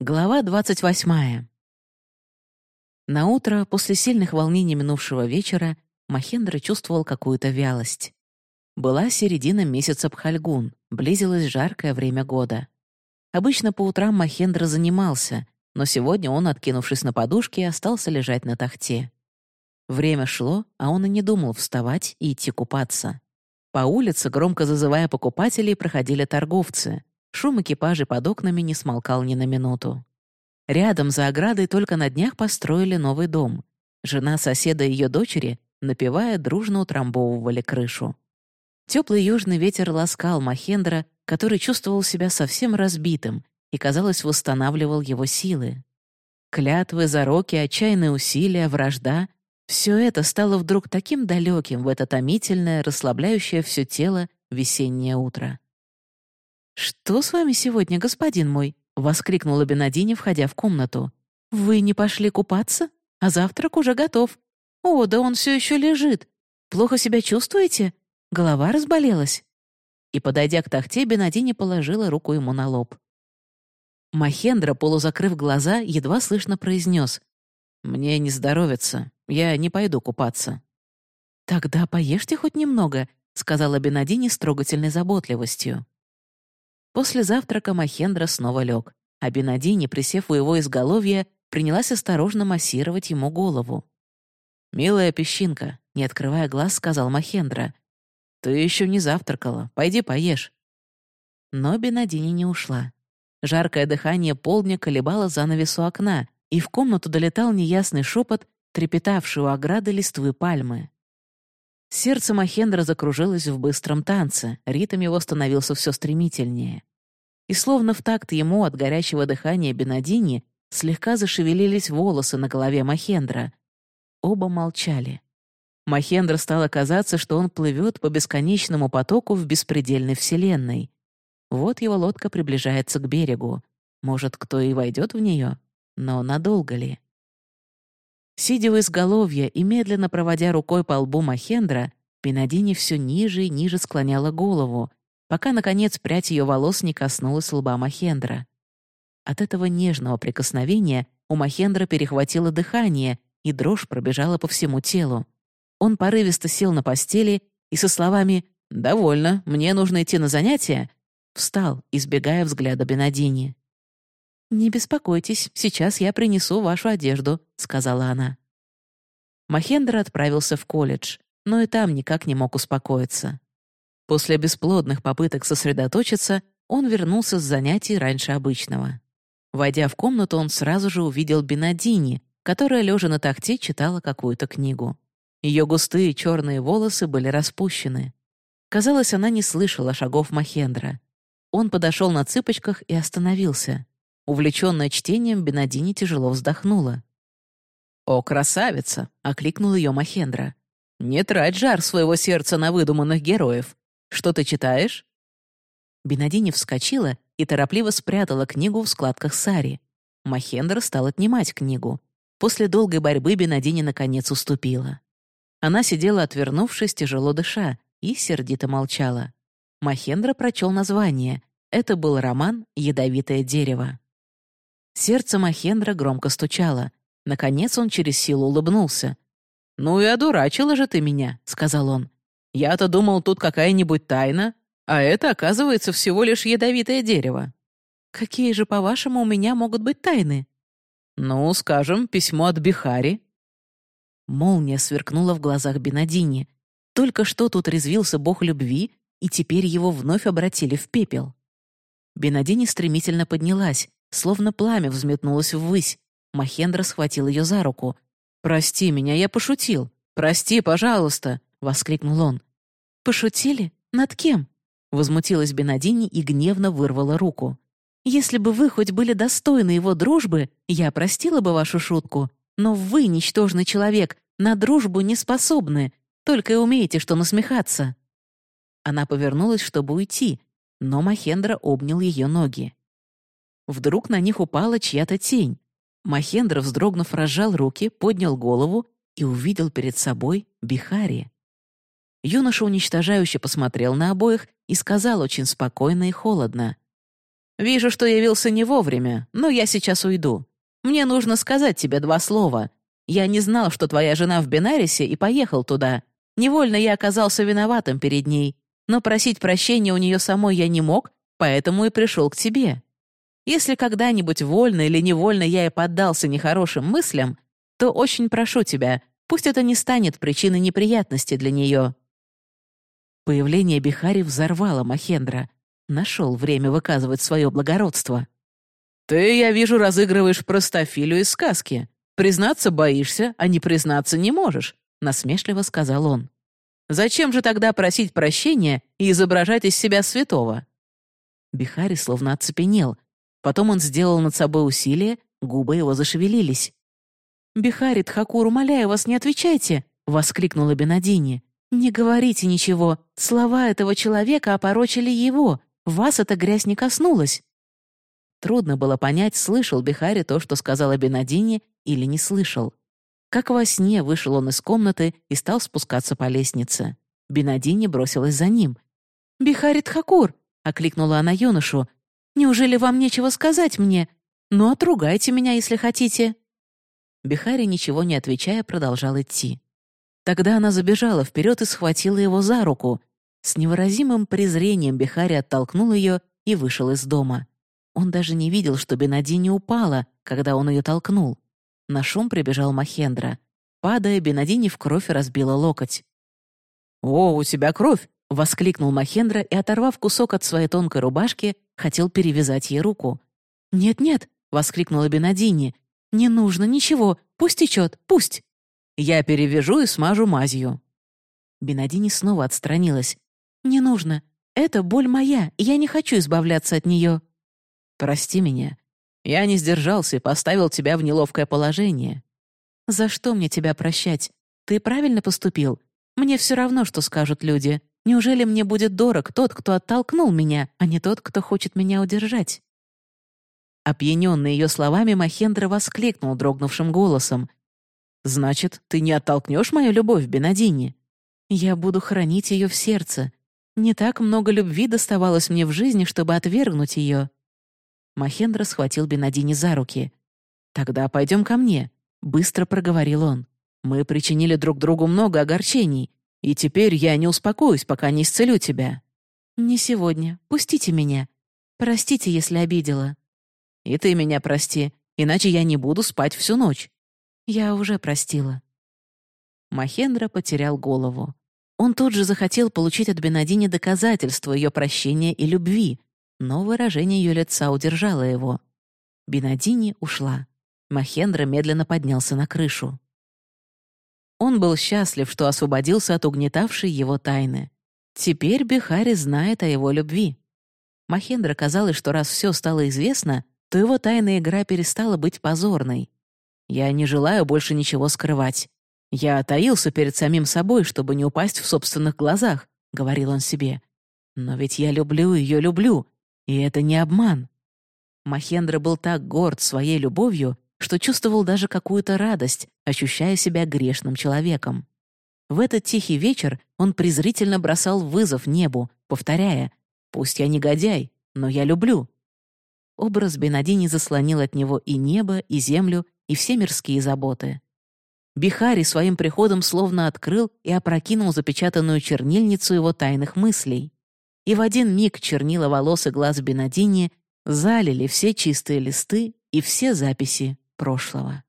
Глава двадцать восьмая. На утро после сильных волнений минувшего вечера Махендра чувствовал какую-то вялость. Была середина месяца Пхальгун, близилось жаркое время года. Обычно по утрам Махендра занимался, но сегодня он, откинувшись на подушке, остался лежать на тахте. Время шло, а он и не думал вставать и идти купаться. По улице, громко зазывая покупателей, проходили торговцы. Шум экипажей под окнами не смолкал ни на минуту. Рядом, за оградой, только на днях построили новый дом. Жена соседа и ее дочери, напевая, дружно утрамбовывали крышу. Теплый южный ветер ласкал Махендра, который чувствовал себя совсем разбитым и, казалось, восстанавливал его силы. Клятвы, зароки, отчаянные усилия, вражда — все это стало вдруг таким далеким в это томительное, расслабляющее все тело весеннее утро. «Что с вами сегодня, господин мой?» — воскликнула Бенадини, входя в комнату. «Вы не пошли купаться? А завтрак уже готов. О, да он все еще лежит. Плохо себя чувствуете? Голова разболелась?» И, подойдя к тахте, Бенадини положила руку ему на лоб. Махендра, полузакрыв глаза, едва слышно произнес. «Мне не здоровится. Я не пойду купаться». «Тогда поешьте хоть немного», — сказала Бенадини с трогательной заботливостью. После завтрака Махендра снова лег, а Бенадини, присев у его изголовья, принялась осторожно массировать ему голову. «Милая песчинка», — не открывая глаз, сказал Махендра. «Ты еще не завтракала. Пойди поешь». Но Бенадини не ушла. Жаркое дыхание полдня колебало занавесу окна, и в комнату долетал неясный шепот, трепетавший у ограды листвы пальмы. Сердце Махендра закружилось в быстром танце, ритм его становился все стремительнее и словно в такт ему от горячего дыхания Бенадини слегка зашевелились волосы на голове Махендра. Оба молчали. Махендра стало казаться, что он плывет по бесконечному потоку в беспредельной вселенной. Вот его лодка приближается к берегу. Может, кто и войдет в нее? Но надолго ли? Сидя у изголовья и медленно проводя рукой по лбу Махендра, Бенадини все ниже и ниже склоняла голову, пока, наконец, прядь ее волос не коснулась лба Махендра. От этого нежного прикосновения у Махендра перехватило дыхание, и дрожь пробежала по всему телу. Он порывисто сел на постели и со словами «Довольно, мне нужно идти на занятия», встал, избегая взгляда Бенадини. «Не беспокойтесь, сейчас я принесу вашу одежду», — сказала она. Махендра отправился в колледж, но и там никак не мог успокоиться. После бесплодных попыток сосредоточиться, он вернулся с занятий раньше обычного. Войдя в комнату, он сразу же увидел Бенадини, которая, лежа на тахте, читала какую-то книгу. Ее густые черные волосы были распущены. Казалось, она не слышала шагов Махендра. Он подошел на цыпочках и остановился. Увлеченная чтением, Бенадини тяжело вздохнула. «О, красавица!» — окликнул ее Махендра. «Не трать жар своего сердца на выдуманных героев. Что ты читаешь?» Бенадини вскочила и торопливо спрятала книгу в складках сари. Махендра стал отнимать книгу. После долгой борьбы Бенадини наконец уступила. Она сидела, отвернувшись, тяжело дыша, и сердито молчала. Махендра прочел название. Это был роман «Ядовитое дерево». Сердце Махендра громко стучало. Наконец он через силу улыбнулся. «Ну и одурачила же ты меня», — сказал он. Я-то думал, тут какая-нибудь тайна, а это, оказывается, всего лишь ядовитое дерево. Какие же, по-вашему, у меня могут быть тайны? Ну, скажем, письмо от Бихари. Молния сверкнула в глазах Бенадини. Только что тут резвился бог любви, и теперь его вновь обратили в пепел. Бенадини стремительно поднялась, словно пламя взметнулось ввысь. Махендра схватил ее за руку. «Прости меня, я пошутил. Прости, пожалуйста. — воскликнул он. «Пошутили? Над кем?» Возмутилась Бенадини и гневно вырвала руку. «Если бы вы хоть были достойны его дружбы, я простила бы вашу шутку. Но вы, ничтожный человек, на дружбу не способны, только и умеете что насмехаться». Она повернулась, чтобы уйти, но Махендра обнял ее ноги. Вдруг на них упала чья-то тень. Махендра, вздрогнув, разжал руки, поднял голову и увидел перед собой Бихари. Юноша уничтожающе посмотрел на обоих и сказал очень спокойно и холодно. «Вижу, что явился не вовремя, но я сейчас уйду. Мне нужно сказать тебе два слова. Я не знал, что твоя жена в Бенарисе, и поехал туда. Невольно я оказался виноватым перед ней, но просить прощения у нее самой я не мог, поэтому и пришел к тебе. Если когда-нибудь вольно или невольно я и поддался нехорошим мыслям, то очень прошу тебя, пусть это не станет причиной неприятности для нее». Появление Бихари взорвало Махендра. Нашел время выказывать свое благородство. «Ты, я вижу, разыгрываешь простофилю из сказки. Признаться боишься, а не признаться не можешь», — насмешливо сказал он. «Зачем же тогда просить прощения и изображать из себя святого?» Бихари словно оцепенел. Потом он сделал над собой усилие, губы его зашевелились. «Бихари, Тхакур, умоляю вас, не отвечайте!» — воскликнула Бенадини. «Не говорите ничего. Слова этого человека опорочили его. Вас эта грязь не коснулась». Трудно было понять, слышал Бихари то, что сказала Бенадини, или не слышал. Как во сне вышел он из комнаты и стал спускаться по лестнице. Бенадини бросилась за ним. «Бихари Тхакур!» — окликнула она юношу. «Неужели вам нечего сказать мне? Ну, отругайте меня, если хотите». Бихари, ничего не отвечая, продолжал идти. Тогда она забежала вперед и схватила его за руку. С невыразимым презрением Бихари оттолкнул ее и вышел из дома. Он даже не видел, что Бенади не упала, когда он ее толкнул. На шум прибежал Махендра. Падая, Бенадини в кровь разбила локоть. «О, у тебя кровь!» — воскликнул Махендра и, оторвав кусок от своей тонкой рубашки, хотел перевязать ей руку. «Нет-нет!» — воскликнула Бенадини. «Не нужно ничего. Пусть течет, пусть!» «Я перевяжу и смажу мазью». Бенадини снова отстранилась. «Не нужно. Это боль моя, и я не хочу избавляться от нее». Прости меня. Я не сдержался и поставил тебя в неловкое положение. За что мне тебя прощать? Ты правильно поступил. Мне все равно, что скажут люди. Неужели мне будет дорог тот, кто оттолкнул меня, а не тот, кто хочет меня удержать?» Опьяненный ее словами, Махендра воскликнул дрогнувшим голосом. «Значит, ты не оттолкнешь мою любовь, Бенадини? Я буду хранить ее в сердце. Не так много любви доставалось мне в жизни, чтобы отвергнуть ее. Махендра схватил Бенадини за руки. «Тогда пойдем ко мне», — быстро проговорил он. «Мы причинили друг другу много огорчений, и теперь я не успокоюсь, пока не исцелю тебя». «Не сегодня. Пустите меня. Простите, если обидела». «И ты меня прости, иначе я не буду спать всю ночь». «Я уже простила». Махендра потерял голову. Он тут же захотел получить от Бенадини доказательство ее прощения и любви, но выражение ее лица удержало его. Бинадини ушла. Махендра медленно поднялся на крышу. Он был счастлив, что освободился от угнетавшей его тайны. Теперь Бихари знает о его любви. Махендра казалось, что раз все стало известно, то его тайная игра перестала быть позорной. «Я не желаю больше ничего скрывать. Я таился перед самим собой, чтобы не упасть в собственных глазах», — говорил он себе. «Но ведь я люблю ее, люблю, и это не обман. Махендра был так горд своей любовью, что чувствовал даже какую-то радость, ощущая себя грешным человеком. В этот тихий вечер он презрительно бросал вызов небу, повторяя «Пусть я негодяй, но я люблю». Образ Бенадини заслонил от него и небо, и землю, и все мирские заботы. Бихари своим приходом словно открыл и опрокинул запечатанную чернильницу его тайных мыслей и в один миг чернила волос и глаз Бенадини залили все чистые листы и все записи прошлого.